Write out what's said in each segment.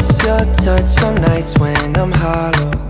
miss your touch on nights when I'm hollow.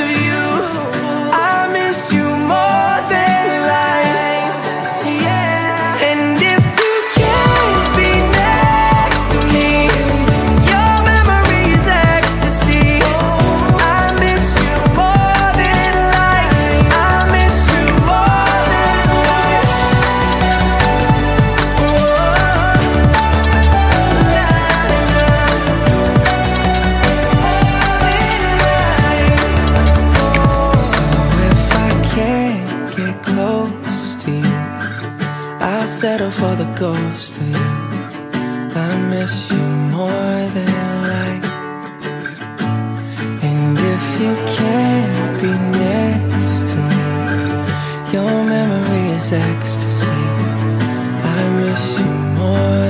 Of you. close to you. I settle for the ghost of you. I miss you more than life. And if you can't be next to me, your memory is ecstasy. I miss you more.